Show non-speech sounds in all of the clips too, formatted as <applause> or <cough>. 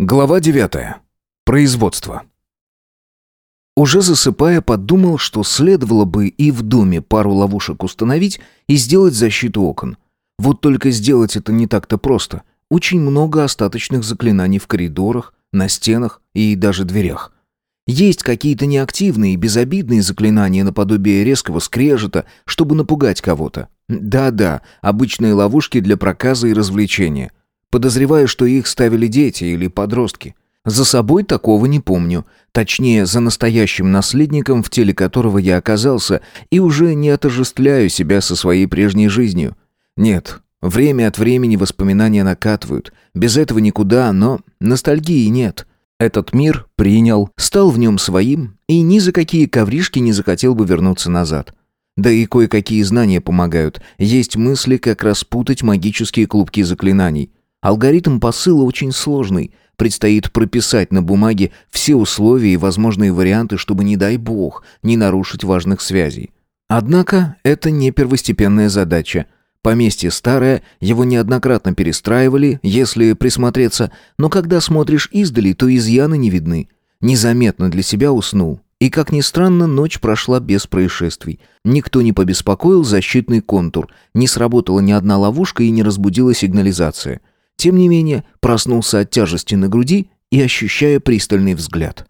Глава 9. Производство. Уже засыпая, подумал, что следовало бы и в доме пару ловушек установить и сделать защиту окон. Вот только сделать это не так-то просто. Очень много остаточных заклинаний в коридорах, на стенах и даже дверях. Есть какие-то неактивные и безобидные заклинания наподобие резкого скрежета, чтобы напугать кого-то. Да-да, обычные ловушки для проказа и развлечения. Подозреваю, что их ставили дети или подростки. За собой такого не помню. Точнее, за настоящим наследником, в теле которого я оказался, и уже не отождествляю себя со своей прежней жизнью. Нет, время от времени воспоминания накатывают. Без этого никуда, но ностальгии нет. Этот мир принял, стал в нем своим, и ни за какие ковришки не захотел бы вернуться назад. Да и кое-какие знания помогают. Есть мысли, как распутать магические клубки заклинаний. Алгоритм посыла очень сложный. Предстоит прописать на бумаге все условия и возможные варианты, чтобы, не дай бог, не нарушить важных связей. Однако это не первостепенная задача. Поместье старое, его неоднократно перестраивали, если присмотреться, но когда смотришь издали, то изъяны не видны. Незаметно для себя уснул. И, как ни странно, ночь прошла без происшествий. Никто не побеспокоил защитный контур, не сработала ни одна ловушка и не разбудила сигнализация. Тем не менее, проснулся от тяжести на груди и ощущая пристальный взгляд.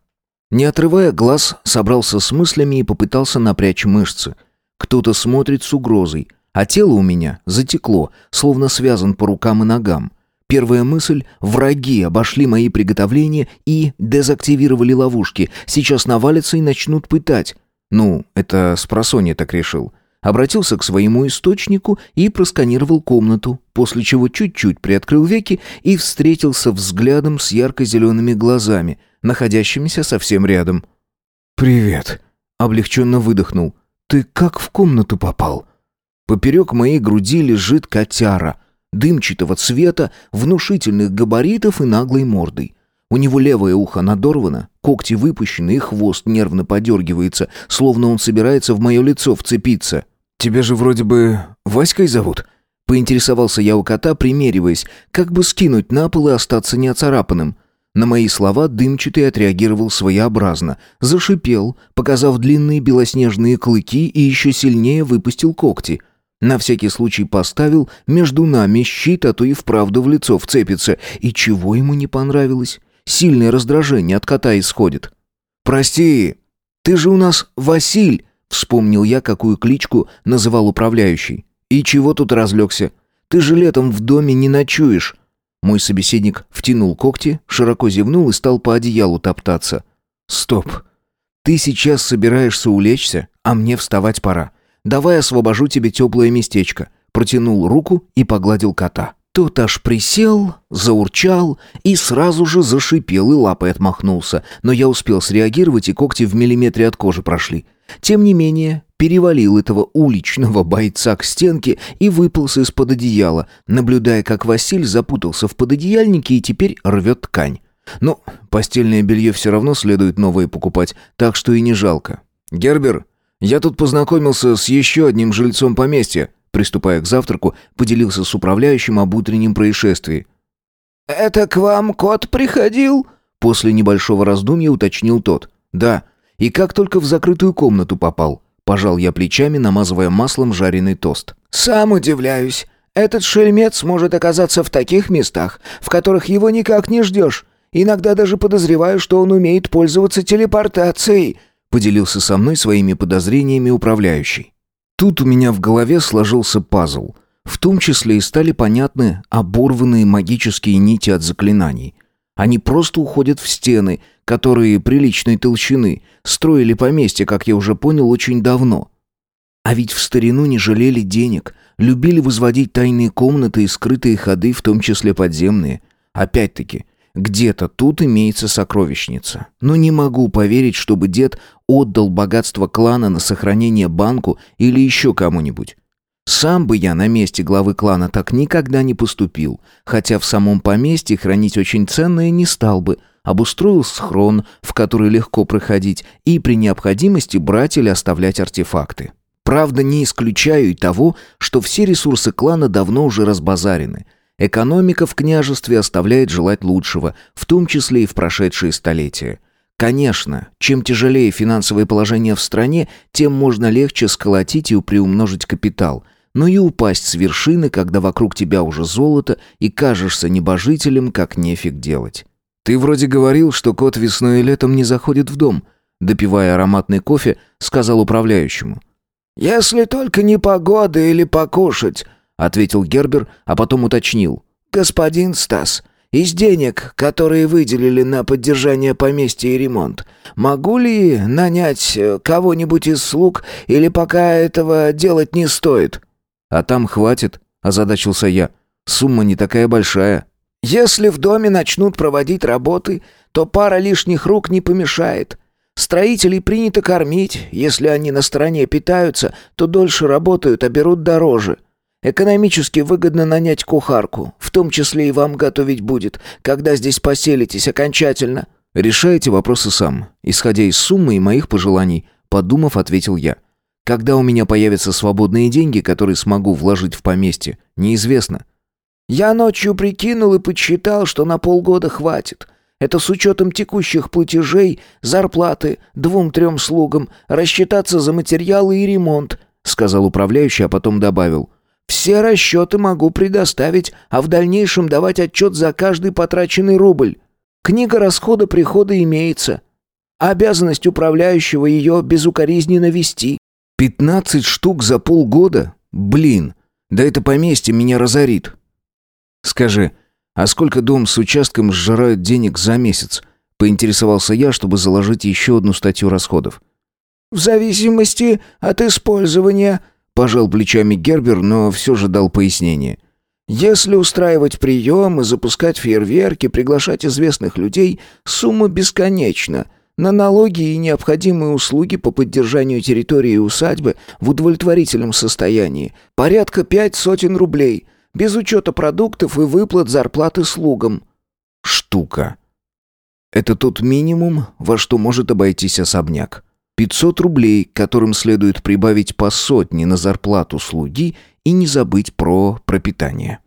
Не отрывая глаз, собрался с мыслями и попытался напрячь мышцы. Кто-то смотрит с угрозой, а тело у меня затекло, словно связан по рукам и ногам. Первая мысль — враги обошли мои приготовления и дезактивировали ловушки. Сейчас навалятся и начнут пытать. Ну, это спросонья так решил обратился к своему источнику и просканировал комнату, после чего чуть-чуть приоткрыл веки и встретился взглядом с ярко-зелеными глазами, находящимися совсем рядом. «Привет», — облегченно выдохнул. «Ты как в комнату попал?» Поперек моей груди лежит котяра, дымчатого цвета, внушительных габаритов и наглой мордой. У него левое ухо надорвано, когти выпущены и хвост нервно подергивается, словно он собирается в мое лицо вцепиться. «Тебя же вроде бы Васькой зовут?» Поинтересовался я у кота, примериваясь, как бы скинуть на пол и остаться неоцарапанным. На мои слова дымчатый отреагировал своеобразно, зашипел, показав длинные белоснежные клыки и еще сильнее выпустил когти. На всякий случай поставил между нами щит, а то и вправду в лицо вцепится. И чего ему не понравилось? Сильное раздражение от кота исходит. «Прости, ты же у нас Василь!» Вспомнил я, какую кличку называл управляющий. «И чего тут разлегся? Ты же летом в доме не ночуешь!» Мой собеседник втянул когти, широко зевнул и стал по одеялу топтаться. «Стоп! Ты сейчас собираешься улечься, а мне вставать пора. Давай освобожу тебе теплое местечко». Протянул руку и погладил кота. Тот аж присел, заурчал и сразу же зашипел и лапой отмахнулся, но я успел среагировать, и когти в миллиметре от кожи прошли. Тем не менее, перевалил этого уличного бойца к стенке и выполз из-под одеяла, наблюдая, как Василь запутался в пододеяльнике и теперь рвет ткань. Ну, постельное белье все равно следует новое покупать, так что и не жалко. «Гербер, я тут познакомился с еще одним жильцом поместья», приступая к завтраку, поделился с управляющим об утреннем происшествии. «Это к вам кот приходил?» После небольшого раздумья уточнил тот. «Да, и как только в закрытую комнату попал. Пожал я плечами, намазывая маслом жареный тост. «Сам удивляюсь. Этот шельмец может оказаться в таких местах, в которых его никак не ждешь. Иногда даже подозреваю, что он умеет пользоваться телепортацией», поделился со мной своими подозрениями управляющий. Тут у меня в голове сложился пазл. В том числе и стали понятны оборванные магические нити от заклинаний. Они просто уходят в стены, которые приличной толщины, строили поместье, как я уже понял, очень давно. А ведь в старину не жалели денег, любили возводить тайные комнаты и скрытые ходы, в том числе подземные. Опять-таки, где-то тут имеется сокровищница. Но не могу поверить, чтобы дед отдал богатство клана на сохранение банку или еще кому-нибудь. Сам бы я на месте главы клана так никогда не поступил, хотя в самом поместье хранить очень ценное не стал бы, обустроил схрон, в который легко проходить, и при необходимости брать или оставлять артефакты. Правда, не исключаю и того, что все ресурсы клана давно уже разбазарены. Экономика в княжестве оставляет желать лучшего, в том числе и в прошедшие столетия. Конечно, чем тяжелее финансовое положение в стране, тем можно легче сколотить и приумножить капитал, но и упасть с вершины, когда вокруг тебя уже золото и кажешься небожителем, как нефиг делать. «Ты вроде говорил, что кот весной и летом не заходит в дом», допивая ароматный кофе, сказал управляющему. «Если только не погода или покушать», ответил Гербер, а потом уточнил. «Господин Стас, из денег, которые выделили на поддержание поместья и ремонт, могу ли нанять э, кого-нибудь из слуг или пока этого делать не стоит?» «А там хватит», — озадачился я. «Сумма не такая большая». «Если в доме начнут проводить работы, то пара лишних рук не помешает. Строителей принято кормить. Если они на стороне питаются, то дольше работают, а берут дороже». Экономически выгодно нанять кухарку, в том числе и вам готовить будет, когда здесь поселитесь окончательно». «Решайте вопросы сам, исходя из суммы и моих пожеланий», подумав, ответил я. «Когда у меня появятся свободные деньги, которые смогу вложить в поместье, неизвестно». «Я ночью прикинул и подсчитал, что на полгода хватит. Это с учетом текущих платежей, зарплаты, двум-трем слугам, рассчитаться за материалы и ремонт», сказал управляющий, а потом добавил – все расчеты могу предоставить, а в дальнейшем давать отчет за каждый потраченный рубль. Книга расхода-прихода имеется. Обязанность управляющего ее безукоризненно вести. «Пятнадцать штук за полгода? Блин, да это поместье меня разорит». «Скажи, а сколько дом с участком сжирают денег за месяц?» Поинтересовался я, чтобы заложить еще одну статью расходов. «В зависимости от использования», Пожал плечами Гербер, но все же дал пояснение. «Если устраивать приемы, запускать фейерверки, приглашать известных людей, сумма бесконечна. На налоги и необходимые услуги по поддержанию территории и усадьбы в удовлетворительном состоянии. Порядка пять сотен рублей, без учета продуктов и выплат зарплаты слугам». «Штука. Это тот минимум, во что может обойтись особняк. 500 рублей, которым следует прибавить по сотне на зарплату слуги и не забыть про пропитание.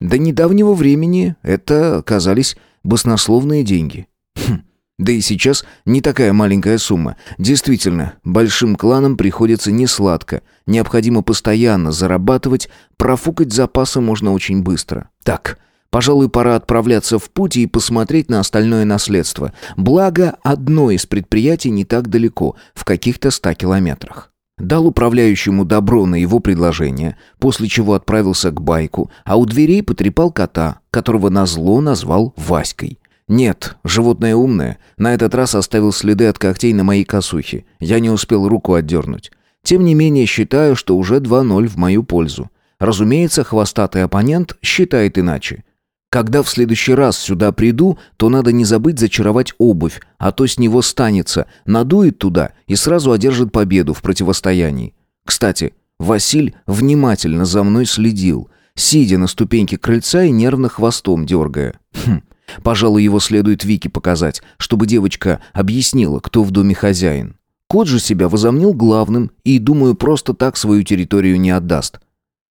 До недавнего времени это оказались баснословные деньги. Хм, да и сейчас не такая маленькая сумма. Действительно, большим кланам приходится несладко. Необходимо постоянно зарабатывать, профукать запасы можно очень быстро. Так, Пожалуй, пора отправляться в путь и посмотреть на остальное наследство. Благо, одно из предприятий не так далеко, в каких-то ста километрах. Дал управляющему добро на его предложение, после чего отправился к байку, а у дверей потрепал кота, которого назло назвал Васькой. Нет, животное умное. На этот раз оставил следы от когтей на моей косухе. Я не успел руку отдернуть. Тем не менее, считаю, что уже 2-0 в мою пользу. Разумеется, хвостатый оппонент считает иначе. Когда в следующий раз сюда приду, то надо не забыть зачаровать обувь, а то с него станется, надует туда и сразу одержит победу в противостоянии. Кстати, Василь внимательно за мной следил, сидя на ступеньке крыльца и нервно хвостом дергая. Хм, пожалуй, его следует Вике показать, чтобы девочка объяснила, кто в доме хозяин. Кот же себя возомнил главным и, думаю, просто так свою территорию не отдаст.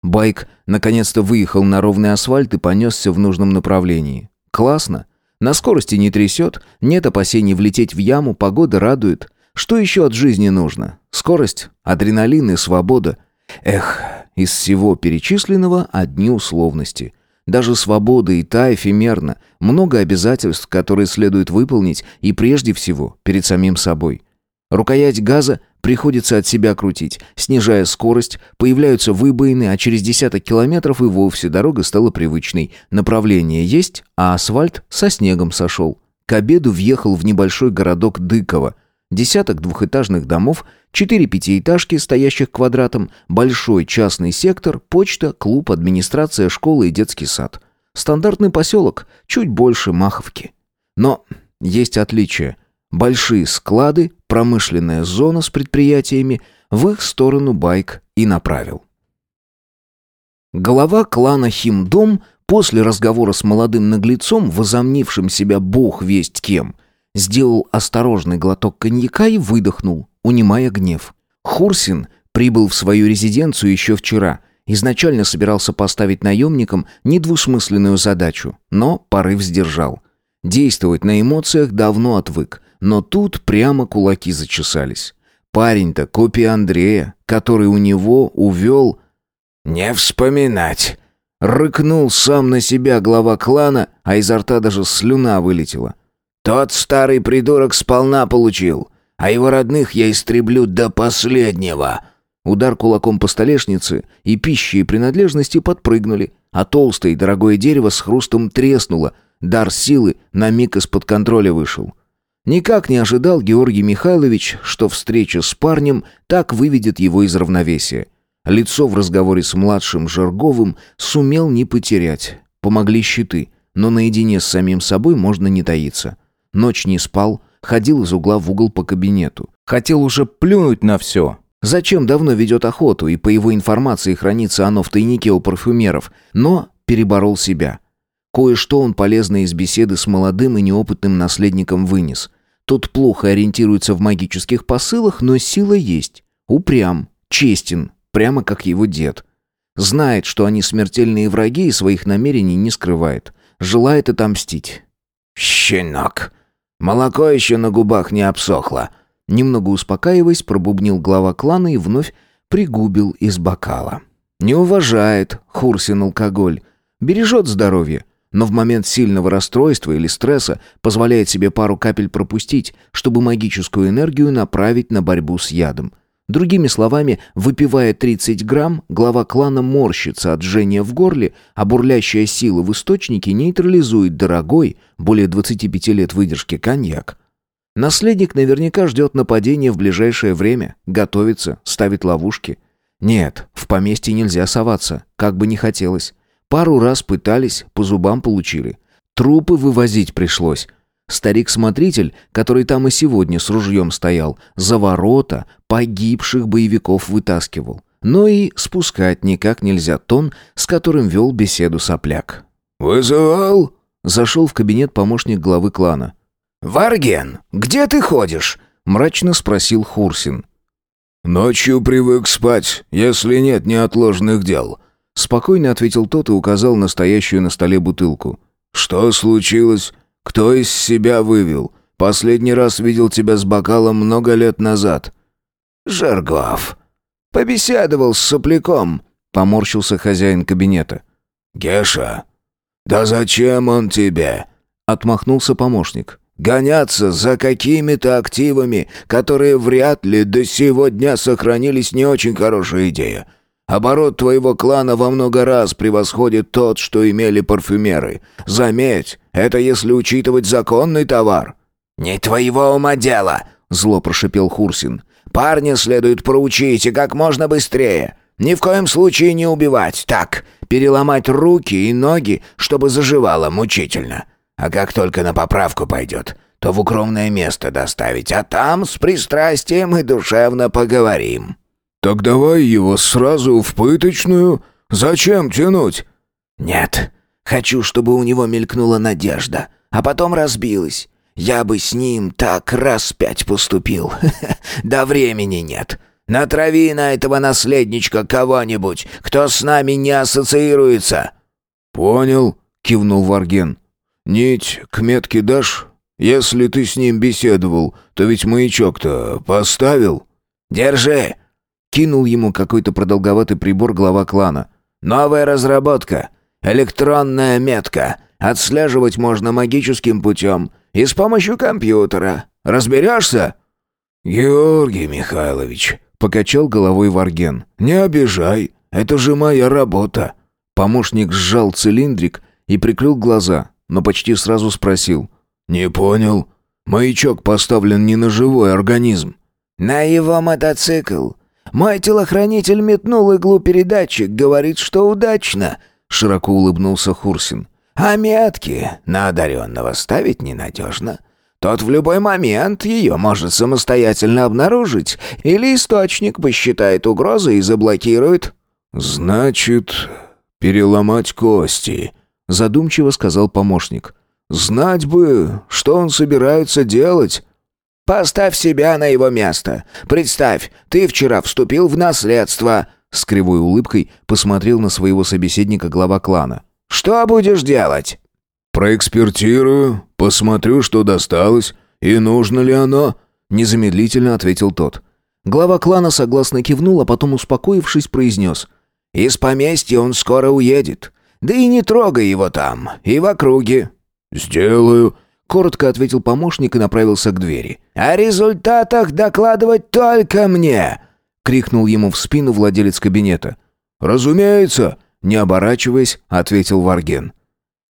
Байк наконец-то выехал на ровный асфальт и понесся в нужном направлении. Классно. На скорости не трясет, нет опасений влететь в яму, погода радует. Что еще от жизни нужно? Скорость, адреналин и свобода. Эх, из всего перечисленного одни условности. Даже свобода и та эфемерна. Много обязательств, которые следует выполнить, и прежде всего перед самим собой. Рукоять газа приходится от себя крутить. Снижая скорость, появляются выбоины, а через десяток километров и вовсе дорога стала привычной. Направление есть, а асфальт со снегом сошел. К обеду въехал в небольшой городок Дыково. Десяток двухэтажных домов, четыре пятиэтажки, стоящих квадратом, большой частный сектор, почта, клуб, администрация, школа и детский сад. Стандартный поселок, чуть больше Маховки. Но есть отличие. Большие склады, промышленная зона с предприятиями, в их сторону байк и направил. Глава клана Химдом после разговора с молодым наглецом, возомнившим себя бог весть кем, сделал осторожный глоток коньяка и выдохнул, унимая гнев. Хурсин прибыл в свою резиденцию еще вчера Изначально собирался поставить наемникам недвусмысленную задачу, но порыв сдержал. Действовать на эмоциях давно отвык, но тут прямо кулаки зачесались. Парень-то копия Андрея, который у него увел... «Не вспоминать!» Рыкнул сам на себя глава клана, а изо рта даже слюна вылетела. «Тот старый придурок сполна получил, а его родных я истреблю до последнего!» Удар кулаком по столешнице, и пищи и принадлежности подпрыгнули, а толстое и дорогое дерево с хрустом треснуло, дар силы на миг из-под контроля вышел. Никак не ожидал Георгий Михайлович, что встреча с парнем так выведет его из равновесия. Лицо в разговоре с младшим Жарговым сумел не потерять. Помогли щиты, но наедине с самим собой можно не таиться. Ночь не спал, ходил из угла в угол по кабинету. Хотел уже плюнуть на все. Зачем давно ведет охоту, и по его информации хранится оно в тайнике у парфюмеров, но переборол себя. Кое-что он полезно из беседы с молодым и неопытным наследником вынес. Тот плохо ориентируется в магических посылах, но сила есть. Упрям, честен, прямо как его дед. Знает, что они смертельные враги и своих намерений не скрывает. Желает отомстить. «Щенок! Молоко еще на губах не обсохло!» Немного успокаиваясь, пробубнил глава клана и вновь пригубил из бокала. Не уважает Хурсин алкоголь. Бережет здоровье но в момент сильного расстройства или стресса позволяет себе пару капель пропустить, чтобы магическую энергию направить на борьбу с ядом. Другими словами, выпивая 30 грамм, глава клана морщится от жжения в горле, а бурлящая сила в источнике нейтрализует дорогой, более 25 лет выдержки коньяк. Наследник наверняка ждет нападения в ближайшее время, готовится, ставит ловушки. Нет, в поместье нельзя соваться, как бы не хотелось. Пару раз пытались, по зубам получили. Трупы вывозить пришлось. Старик-смотритель, который там и сегодня с ружьем стоял, за ворота погибших боевиков вытаскивал. Но и спускать никак нельзя тон, с которым вел беседу сопляк. «Вызывал?» Зашел в кабинет помощник главы клана. «Варген, где ты ходишь?» Мрачно спросил Хурсин. «Ночью привык спать, если нет неотложных дел», Спокойно ответил тот и указал на стоящую на столе бутылку. «Что случилось? Кто из себя вывел? Последний раз видел тебя с бокалом много лет назад». «Жаргов. Побеседовал с сопляком», — поморщился хозяин кабинета. «Геша, да зачем он тебе?» — отмахнулся помощник. «Гоняться за какими-то активами, которые вряд ли до сего дня сохранились, не очень хорошая идея. Оборот твоего клана во много раз превосходит тот, что имели парфюмеры. Заметь, это если учитывать законный товар». «Не твоего ума дело», — зло прошипел Хурсин. «Парня следует проучить и как можно быстрее. Ни в коем случае не убивать. Так, переломать руки и ноги, чтобы заживало мучительно. А как только на поправку пойдет, то в укромное место доставить, а там с пристрастием и душевно поговорим». «Так давай его сразу в пыточную. Зачем тянуть?» «Нет. Хочу, чтобы у него мелькнула надежда, а потом разбилась. Я бы с ним так раз пять поступил. <laughs> Да времени нет. Натрави на этого наследничка кого-нибудь, кто с нами не ассоциируется». «Понял», — кивнул Варген. «Нить к метке дашь? Если ты с ним беседовал, то ведь маячок-то поставил?» «Держи!» Кинул ему какой-то продолговатый прибор глава клана. «Новая разработка. Электронная метка. Отслеживать можно магическим путем и с помощью компьютера. Разберешься?» «Георгий Михайлович», — покачал головой Варген. «Не обижай, это же моя работа». Помощник сжал цилиндрик и прикрыл глаза, но почти сразу спросил. «Не понял. Маячок поставлен не на живой организм». «На его мотоцикл. Мой телохранитель метнул иглу-передатчик, говорит, что удачно», — широко улыбнулся Хурсин. «А метки на одаренного ставить ненадежно. Тот в любой момент ее может самостоятельно обнаружить, или источник посчитает угрозой и заблокирует». «Значит, переломать кости», — задумчиво сказал помощник. «Знать бы, что он собирается делать». Поставь себя на его место. Представь, ты вчера вступил в наследство». С кривой улыбкой посмотрел на своего собеседника глава клана. «Что будешь делать?» «Проэкспертирую, посмотрю, что досталось, и нужно ли оно», — незамедлительно ответил тот. Глава клана согласно кивнул, а потом, успокоившись, произнес. «Из поместья он скоро уедет. Да и не трогай его там, и в округе». «Сделаю», — коротко ответил помощник и направился к двери. «О результатах докладывать только мне!» — крикнул ему в спину владелец кабинета. «Разумеется!» — не оборачиваясь, ответил Варген.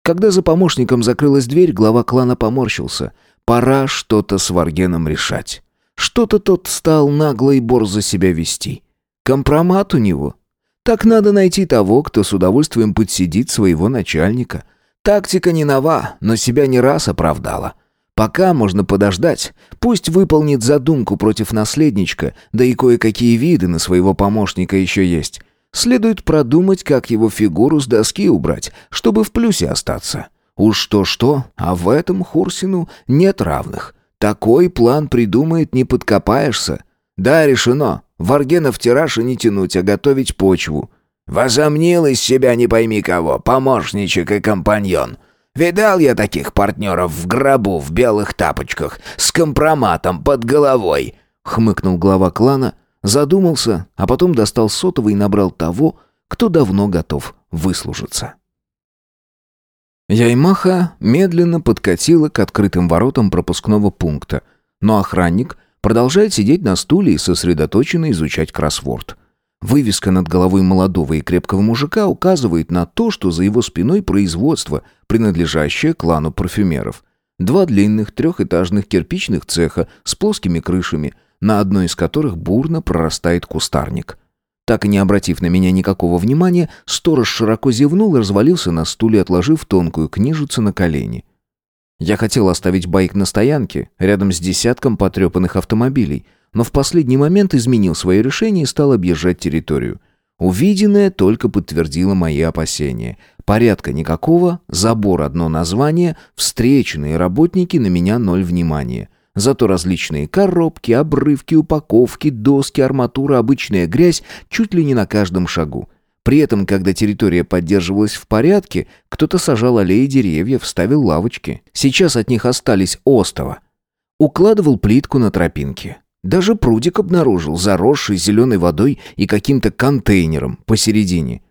Когда за помощником закрылась дверь, глава клана поморщился. Пора что-то с Варгеном решать. Что-то тот стал нагло и борзо себя вести. Компромат у него. Так надо найти того, кто с удовольствием подсидит своего начальника. Тактика не нова, но себя не раз оправдала. Пока можно подождать. Пусть выполнит задумку против наследничка, да и кое-какие виды на своего помощника еще есть. Следует продумать, как его фигуру с доски убрать, чтобы в плюсе остаться. Уж что-что, а в этом Хурсину нет равных. Такой план придумает, не подкопаешься. Да, решено. Варгенов тираж и не тянуть, а готовить почву. Возомнил из себя не пойми кого, помощничек и компаньон. Видал я таких партнеров в гробу в белых тапочках, с компроматом под головой. Хмыкнул глава клана, Задумался, а потом достал сотовый и набрал того, кто давно готов выслужиться. Яймаха медленно подкатила к открытым воротам пропускного пункта, но охранник продолжает сидеть на стуле и сосредоточенно изучать кроссворд. Вывеска над головой молодого и крепкого мужика указывает на то, что за его спиной производство, принадлежащее клану парфюмеров. Два длинных трехэтажных кирпичных цеха с плоскими крышами – на одной из которых бурно прорастает кустарник. Так и не обратив на меня никакого внимания, сторож широко зевнул и развалился на стуле, отложив тонкую книжицу на колени. Я хотел оставить байк на стоянке, рядом с десятком потрепанных автомобилей, но в последний момент изменил свое решение и стал объезжать территорию. Увиденное только подтвердило мои опасения. Порядка никакого, забор одно название, встреченные работники на меня ноль внимания. Зато различные коробки, обрывки, упаковки, доски, арматура, обычная грязь чуть ли не на каждом шагу. При этом, когда территория поддерживалась в порядке, кто-то сажал аллеи деревьев, ставил лавочки. Сейчас от них остались остова. Укладывал плитку на тропинке. Даже прудик обнаружил, заросший зеленой водой и каким-то контейнером посередине.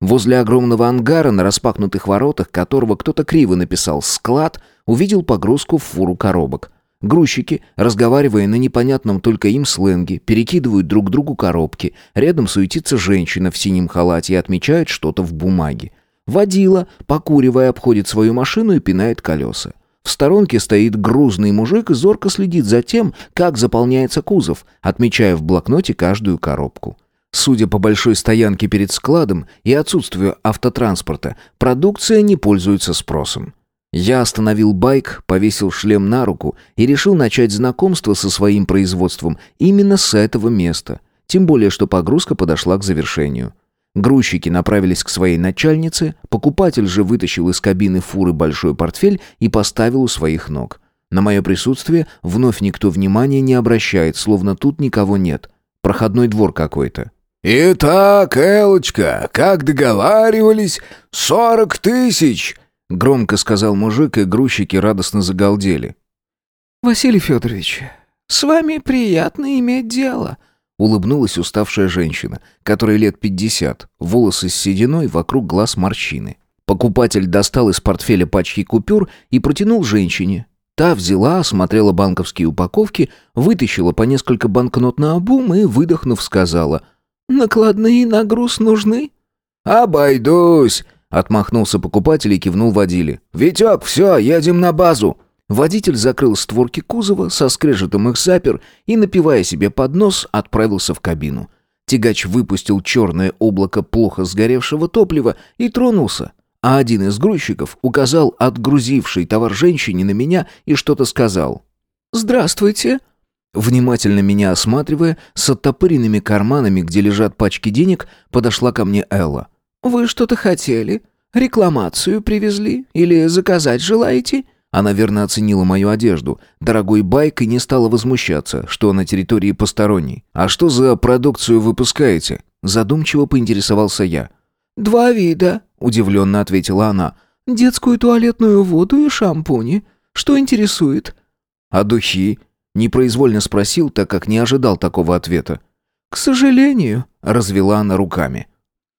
Возле огромного ангара, на распахнутых воротах которого кто-то криво написал «склад», увидел погрузку в фуру коробок. Грузчики, разговаривая на непонятном только им сленге, перекидывают друг другу коробки. Рядом суетится женщина в синем халате и отмечает что-то в бумаге. Водила, покуривая, обходит свою машину и пинает колеса. В сторонке стоит грузный мужик и зорко следит за тем, как заполняется кузов, отмечая в блокноте каждую коробку. Судя по большой стоянке перед складом и отсутствию автотранспорта, продукция не пользуется спросом. Я остановил байк, повесил шлем на руку и решил начать знакомство со своим производством именно с этого места. Тем более, что погрузка подошла к завершению. Грузчики направились к своей начальнице, покупатель же вытащил из кабины фуры большой портфель и поставил у своих ног. На мое присутствие вновь никто внимания не обращает, словно тут никого нет. Проходной двор какой-то. «Итак, Элочка, как договаривались, сорок тысяч!» Громко сказал мужик, и грузчики радостно загалдели. «Василий Федорович, с вами приятно иметь дело», улыбнулась уставшая женщина, которой лет пятьдесят, волосы с сединой, вокруг глаз морщины. Покупатель достал из портфеля пачки купюр и протянул женщине. Та взяла, осмотрела банковские упаковки, вытащила по несколько банкнот на обум и, выдохнув, сказала «Накладные на груз нужны?» «Обойдусь!» Отмахнулся покупатель и кивнул водиле. «Витек, все, едем на базу!» Водитель закрыл створки кузова, со скрежетом их запер и, напивая себе под нос, отправился в кабину. Тягач выпустил черное облако плохо сгоревшего топлива и тронулся, а один из грузчиков указал отгрузивший товар женщине на меня и что-то сказал. «Здравствуйте!» Внимательно меня осматривая, с оттопыренными карманами, где лежат пачки денег, подошла ко мне Элла. «Вы что-то хотели? Рекламацию привезли? Или заказать желаете?» Она верно оценила мою одежду, дорогой байк и не стала возмущаться, что на территории посторонней. «А что за продукцию выпускаете?» Задумчиво поинтересовался я. «Два вида», — удивленно ответила она. «Детскую туалетную воду и шампуни. Что интересует?» «А духи?» — непроизвольно спросил, так как не ожидал такого ответа. «К сожалению», — развела она руками.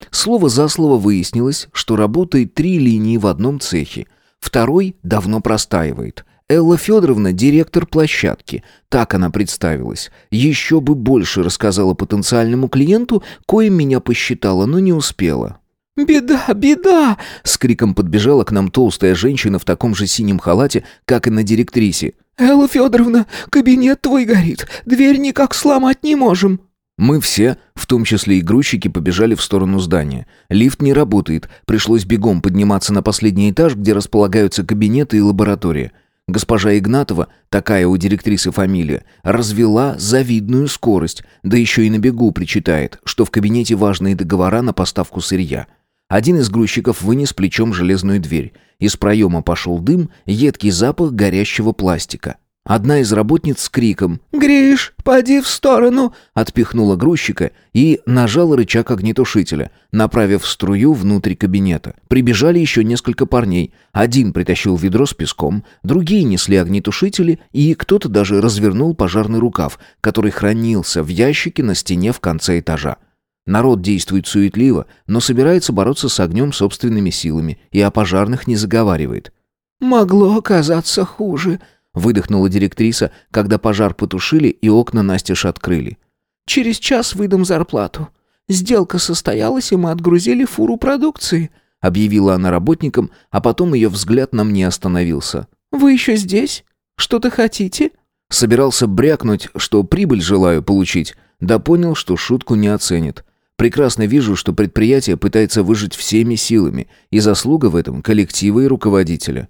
Слово за слово выяснилось, что работает три линии в одном цехе. Второй давно простаивает. Элла Федоровна – директор площадки. Так она представилась. Еще бы больше рассказала потенциальному клиенту, коим меня посчитала, но не успела. «Беда, беда!» — с криком подбежала к нам толстая женщина в таком же синем халате, как и на директрисе. «Элла Федоровна, кабинет твой горит, дверь никак сломать не можем». Мы все, в том числе и грузчики, побежали в сторону здания. Лифт не работает, пришлось бегом подниматься на последний этаж, где располагаются кабинеты и лаборатория. Госпожа Игнатова, такая у директрисы фамилия, развела завидную скорость, да еще и на бегу причитает, что в кабинете важные договора на поставку сырья. Один из грузчиков вынес плечом железную дверь. Из проема пошел дым, едкий запах горящего пластика. Одна из работниц с криком «Гриш, поди в сторону!» отпихнула грузчика и нажала рычаг огнетушителя, направив струю внутрь кабинета. Прибежали еще несколько парней. Один притащил ведро с песком, другие несли огнетушители, и кто-то даже развернул пожарный рукав, который хранился в ящике на стене в конце этажа. Народ действует суетливо, но собирается бороться с огнем собственными силами и о пожарных не заговаривает. «Могло оказаться хуже», выдохнула директриса, когда пожар потушили и окна настежь открыли. «Через час выдам зарплату. Сделка состоялась, и мы отгрузили фуру продукции», объявила она работникам, а потом ее взгляд на мне остановился. «Вы еще здесь? Что-то хотите?» Собирался брякнуть, что прибыль желаю получить, да понял, что шутку не оценит. Прекрасно вижу, что предприятие пытается выжить всеми силами, и заслуга в этом коллектива и руководителя.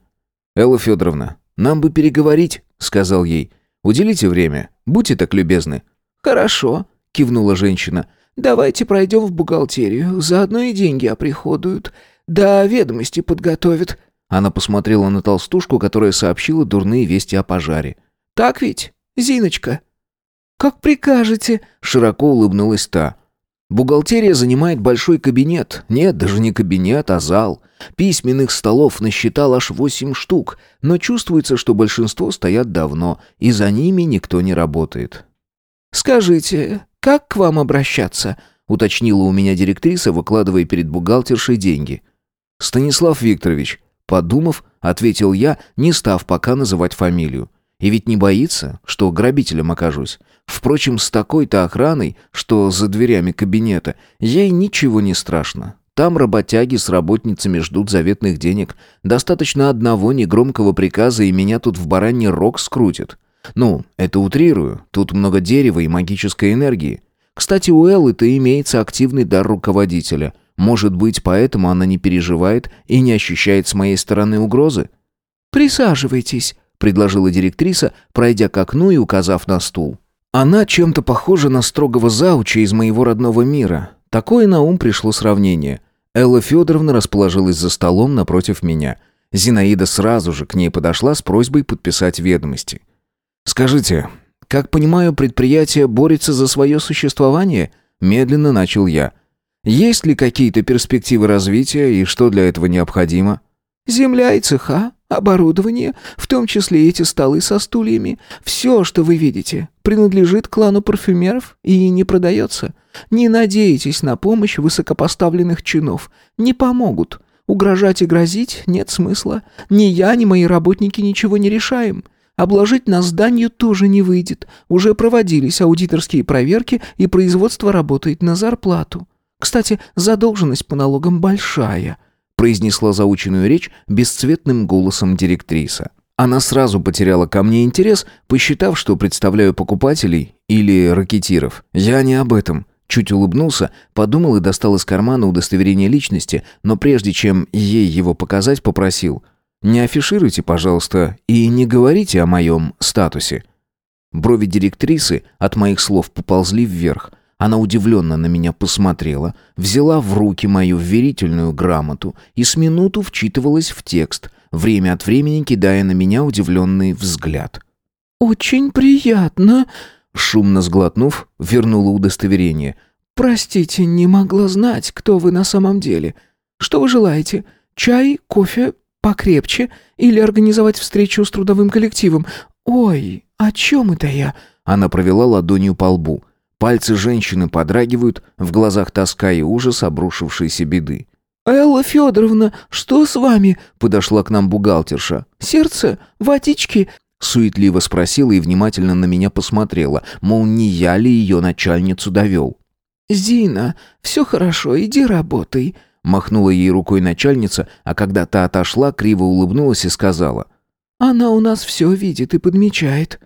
Элла Федоровна, «Нам бы переговорить», — сказал ей. «Уделите время, будьте так любезны». «Хорошо», — кивнула женщина. «Давайте пройдем в бухгалтерию, заодно и деньги оприходуют. Да ведомости подготовят». Она посмотрела на толстушку, которая сообщила дурные вести о пожаре. «Так ведь, Зиночка?» «Как прикажете», — широко улыбнулась та. Бухгалтерия занимает большой кабинет. Нет, даже не кабинет, а зал. Письменных столов насчитал аж восемь штук, но чувствуется, что большинство стоят давно, и за ними никто не работает. «Скажите, как к вам обращаться?» — уточнила у меня директриса, выкладывая перед бухгалтершей деньги. «Станислав Викторович», — подумав, ответил я, не став пока называть фамилию. И ведь не боится, что грабителем окажусь. Впрочем, с такой-то охраной, что за дверями кабинета, ей ничего не страшно. Там работяги с работницами ждут заветных денег. Достаточно одного негромкого приказа, и меня тут в бараний рог скрутит. Ну, это утрирую. Тут много дерева и магической энергии. Кстати, у Эллы-то имеется активный дар руководителя. Может быть, поэтому она не переживает и не ощущает с моей стороны угрозы? «Присаживайтесь», — предложила директриса, пройдя к окну и указав на стул. Она чем-то похожа на строгого зауча из моего родного мира. Такое на ум пришло сравнение. Элла Федоровна расположилась за столом напротив меня. Зинаида сразу же к ней подошла с просьбой подписать ведомости. «Скажите, как понимаю, предприятие борется за свое существование?» Медленно начал я. «Есть ли какие-то перспективы развития и что для этого необходимо?» «Земля и цеха, Оборудование, в том числе эти столы со стульями, все, что вы видите, принадлежит клану парфюмеров и не продается. Не надейтесь на помощь высокопоставленных чинов. Не помогут. Угрожать и грозить нет смысла. Ни я, ни мои работники ничего не решаем. Обложить нас зданию тоже не выйдет. Уже проводились аудиторские проверки, и производство работает на зарплату. Кстати, задолженность по налогам большая произнесла заученную речь бесцветным голосом директриса. Она сразу потеряла ко мне интерес, посчитав, что представляю покупателей или ракетиров. Я не об этом. Чуть улыбнулся, подумал и достал из кармана удостоверение личности, но прежде чем ей его показать, попросил «Не афишируйте, пожалуйста, и не говорите о моем статусе». Брови директрисы от моих слов поползли вверх – она удивленно на меня посмотрела, взяла в руки мою верительную грамоту и с минуту вчитывалась в текст, время от времени кидая на меня удивленный взгляд. «Очень приятно», — шумно сглотнув, вернула удостоверение. «Простите, не могла знать, кто вы на самом деле. Что вы желаете? Чай, кофе, покрепче или организовать встречу с трудовым коллективом? Ой, о чем это я?» Она провела ладонью по лбу. Пальцы женщины подрагивают, в глазах тоска и ужас обрушившейся беды. «Элла Федоровна, что с вами?» — подошла к нам бухгалтерша. «Сердце? Водички?» — суетливо спросила и внимательно на меня посмотрела, мол, не я ли ее начальницу довел. «Зина, все хорошо, иди работай», — махнула ей рукой начальница, а когда та отошла, криво улыбнулась и сказала. «Она у нас все видит и подмечает».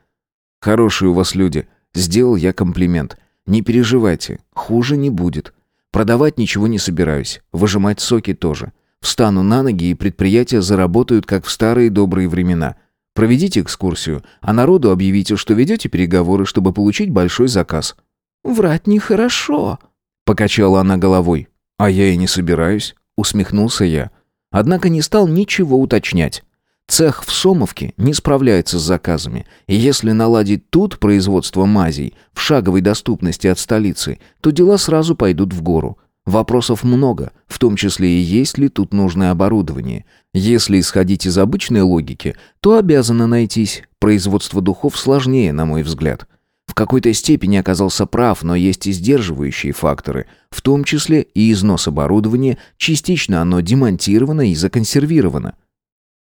«Хорошие у вас люди», — сделал я комплимент. «Не переживайте, хуже не будет. Продавать ничего не собираюсь, выжимать соки тоже. Встану на ноги, и предприятия заработают, как в старые добрые времена. Проведите экскурсию, а народу объявите, что ведете переговоры, чтобы получить большой заказ». «Врать нехорошо», — покачала она головой. «А я и не собираюсь», — усмехнулся я. Однако не стал ничего уточнять. Цех в Сомовке не справляется с заказами, и если наладить тут производство мазей в шаговой доступности от столицы, то дела сразу пойдут в гору. Вопросов много, в том числе и есть ли тут нужное оборудование. Если исходить из обычной логики, то обязано найтись. Производство духов сложнее, на мой взгляд. В какой-то степени оказался прав, но есть и сдерживающие факторы, в том числе и износ оборудования, частично оно демонтировано и законсервировано.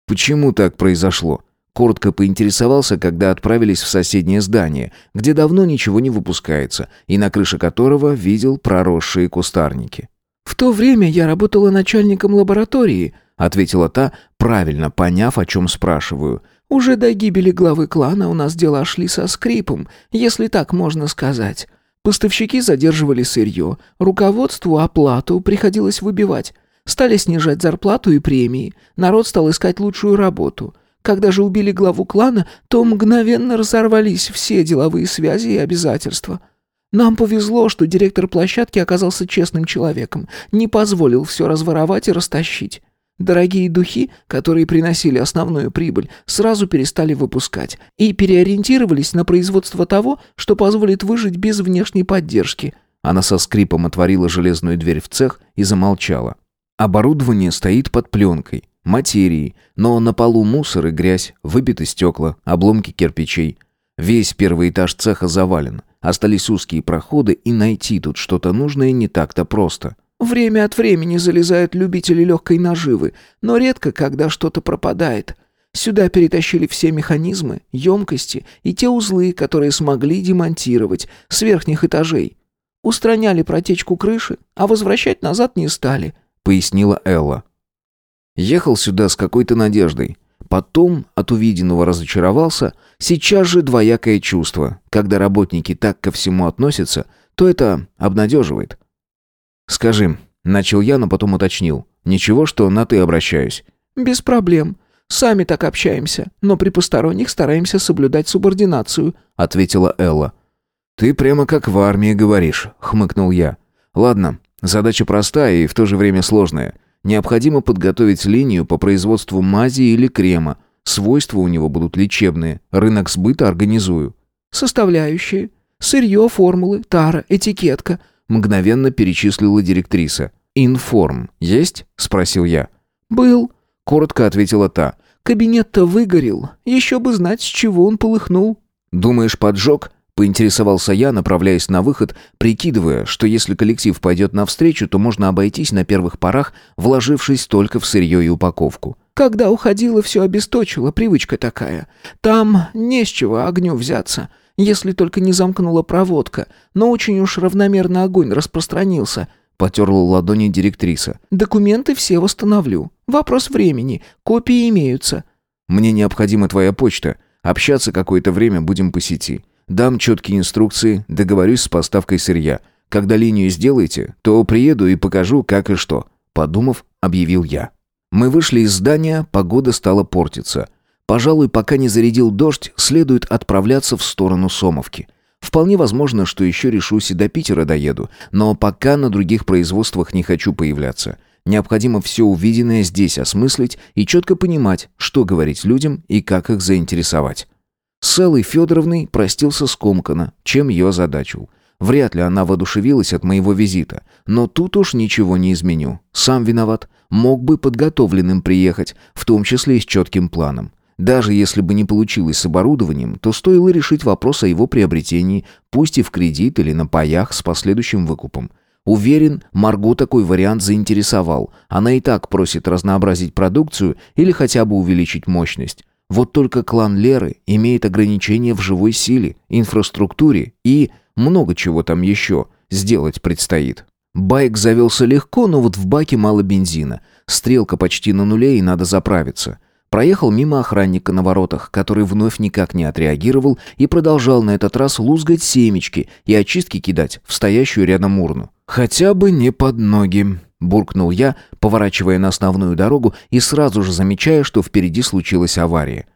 Почему так произошло? Коротко поинтересовался, когда отправились в соседнее здание, где давно ничего не выпускается, и на крыше которого видел проросшие кустарники. «В то время я работала начальником лаборатории», — ответила та, правильно поняв, о чем спрашиваю. «Уже до гибели главы клана у нас дела шли со скрипом, если так можно сказать. Поставщики задерживали сырье, руководству оплату приходилось выбивать. Стали снижать зарплату и премии. Народ стал искать лучшую работу. Когда же убили главу клана, то мгновенно разорвались все деловые связи и обязательства. Нам повезло, что директор площадки оказался честным человеком, не позволил все разворовать и растащить. Дорогие духи, которые приносили основную прибыль, сразу перестали выпускать и переориентировались на производство того, что позволит выжить без внешней поддержки. Она со скрипом отворила железную дверь в цех и замолчала. Оборудование стоит под пленкой, материей, но на полу мусор и грязь, выбиты стекла, обломки кирпичей. Весь первый этаж цеха завален. Остались узкие проходы, и найти тут что-то нужное не так-то просто. Время от времени залезают любители легкой наживы, но редко, когда что-то пропадает. Сюда перетащили все механизмы, емкости и те узлы, которые смогли демонтировать с верхних этажей. Устраняли протечку крыши, а возвращать назад не стали – пояснила Элла. Ехал сюда с какой-то надеждой. Потом от увиденного разочаровался. Сейчас же двоякое чувство. Когда работники так ко всему относятся, то это обнадеживает. «Скажи», — начал я, но потом уточнил. «Ничего, что на «ты» обращаюсь». «Без проблем. Сами так общаемся, но при посторонних стараемся соблюдать субординацию», — ответила Элла. «Ты прямо как в армии говоришь», — хмыкнул я. «Ладно, Задача простая и в то же время сложная. Необходимо подготовить линию по производству мази или крема. Свойства у него будут лечебные. Рынок сбыта организую. Составляющие. Сырье, формулы, тара, этикетка. Мгновенно перечислила директриса. «Информ есть?» – спросил я. «Был», – коротко ответила та. «Кабинет-то выгорел. Еще бы знать, с чего он полыхнул». «Думаешь, поджог?» Поинтересовался я, направляясь на выход, прикидывая, что если коллектив пойдет навстречу, то можно обойтись на первых порах, вложившись только в сырье и упаковку. «Когда уходила, все обесточила, привычка такая. Там не с чего огню взяться, если только не замкнула проводка, но очень уж равномерно огонь распространился». Потерла ладони директриса. «Документы все восстановлю. Вопрос времени. Копии имеются». «Мне необходима твоя почта. Общаться какое-то время будем по сети. Дам четкие инструкции, договорюсь с поставкой сырья. Когда линию сделаете, то приеду и покажу, как и что», — подумав, объявил я. Мы вышли из здания, погода стала портиться. Пожалуй, пока не зарядил дождь, следует отправляться в сторону Сомовки. Вполне возможно, что еще решусь и до Питера доеду, но пока на других производствах не хочу появляться. Необходимо все увиденное здесь осмыслить и четко понимать, что говорить людям и как их заинтересовать. С Эллой Федоровной простился скомканно, чем ее озадачил. Вряд ли она воодушевилась от моего визита. Но тут уж ничего не изменю. Сам виноват. Мог бы подготовленным приехать, в том числе и с четким планом. Даже если бы не получилось с оборудованием, то стоило решить вопрос о его приобретении, пусть и в кредит или на паях с последующим выкупом. Уверен, Марго такой вариант заинтересовал. Она и так просит разнообразить продукцию или хотя бы увеличить мощность. Вот только клан Леры имеет ограничения в живой силе, инфраструктуре и много чего там еще сделать предстоит. Байк завелся легко, но вот в баке мало бензина. Стрелка почти на нуле и надо заправиться. Проехал мимо охранника на воротах, который вновь никак не отреагировал и продолжал на этот раз лузгать семечки и очистки кидать в стоящую рядом урну. «Хотя бы не под ноги», — буркнул я, поворачивая на основную дорогу и сразу же замечая, что впереди случилась авария.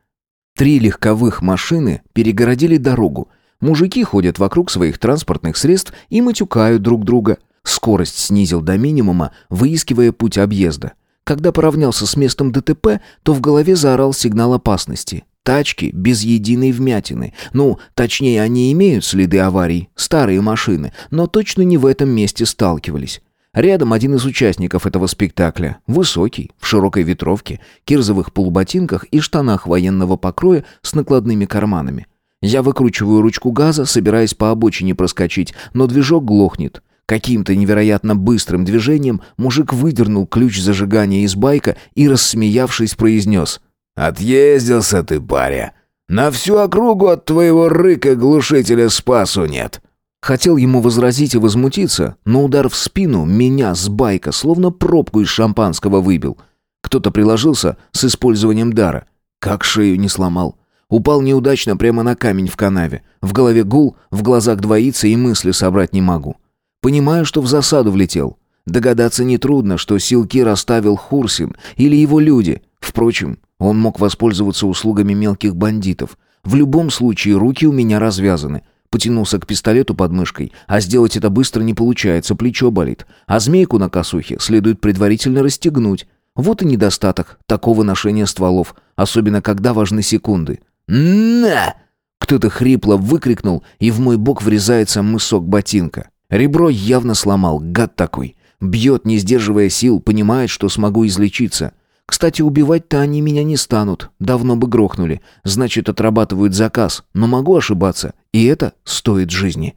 Три легковых машины перегородили дорогу, Мужики ходят вокруг своих транспортных средств и матюкают друг друга. Скорость снизил до минимума, выискивая путь объезда. Когда поравнялся с местом ДТП, то в голове заорал сигнал опасности. Тачки без единой вмятины. Ну, точнее, они имеют следы аварий, старые машины, но точно не в этом месте сталкивались. Рядом один из участников этого спектакля, высокий, в широкой ветровке, кирзовых полуботинках и штанах военного покроя с накладными карманами. Я выкручиваю ручку газа, собираясь по обочине проскочить, но движок глохнет. Каким-то невероятно быстрым движением мужик выдернул ключ зажигания из байка и, рассмеявшись, произнес «Отъездился ты, паря! На всю округу от твоего рыка глушителя спасу нет!» Хотел ему возразить и возмутиться, но удар в спину меня с байка словно пробку из шампанского выбил. Кто-то приложился с использованием дара. Как шею не сломал. Упал неудачно прямо на камень в канаве. В голове гул, в глазах двоится и мысли собрать не могу. Понимаю, что в засаду влетел. Догадаться нетрудно, что силки расставил Хурсин или его люди. Впрочем, он мог воспользоваться услугами мелких бандитов. В любом случае, руки у меня развязаны. Потянулся к пистолету под мышкой, а сделать это быстро не получается, плечо болит. А змейку на косухе следует предварительно расстегнуть. Вот и недостаток такого ношения стволов, особенно когда важны секунды. «На!» Кто-то хрипло выкрикнул, и в мой бок врезается мысок ботинка. Ребро явно сломал, гад такой. Бьет, не сдерживая сил, понимает, что смогу излечиться. Кстати, убивать-то они меня не станут. Давно бы грохнули. Значит, отрабатывают заказ. Но могу ошибаться. И это стоит жизни.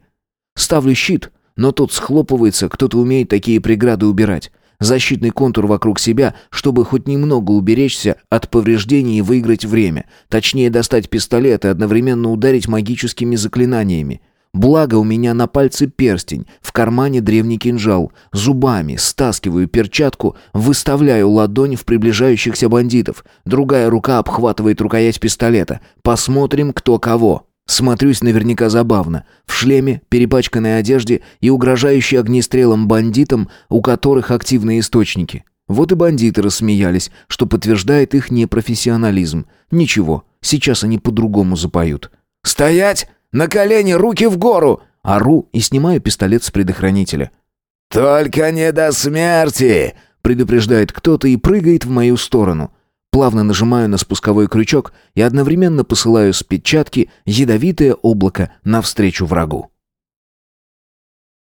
Ставлю щит, но тот схлопывается, кто-то умеет такие преграды убирать защитный контур вокруг себя, чтобы хоть немного уберечься от повреждений и выиграть время. Точнее, достать пистолет и одновременно ударить магическими заклинаниями. Благо у меня на пальце перстень, в кармане древний кинжал. Зубами стаскиваю перчатку, выставляю ладонь в приближающихся бандитов. Другая рука обхватывает рукоять пистолета. Посмотрим, кто кого. Смотрюсь наверняка забавно. В шлеме, перепачканной одежде и угрожающей огнестрелом бандитам, у которых активные источники. Вот и бандиты рассмеялись, что подтверждает их непрофессионализм. Ничего, сейчас они по-другому запоют. «Стоять! На колени, руки в гору!» Ору и снимаю пистолет с предохранителя. «Только не до смерти!» предупреждает кто-то и прыгает в мою сторону. Плавно нажимаю на спусковой крючок и одновременно посылаю с печатки ядовитое облако навстречу врагу.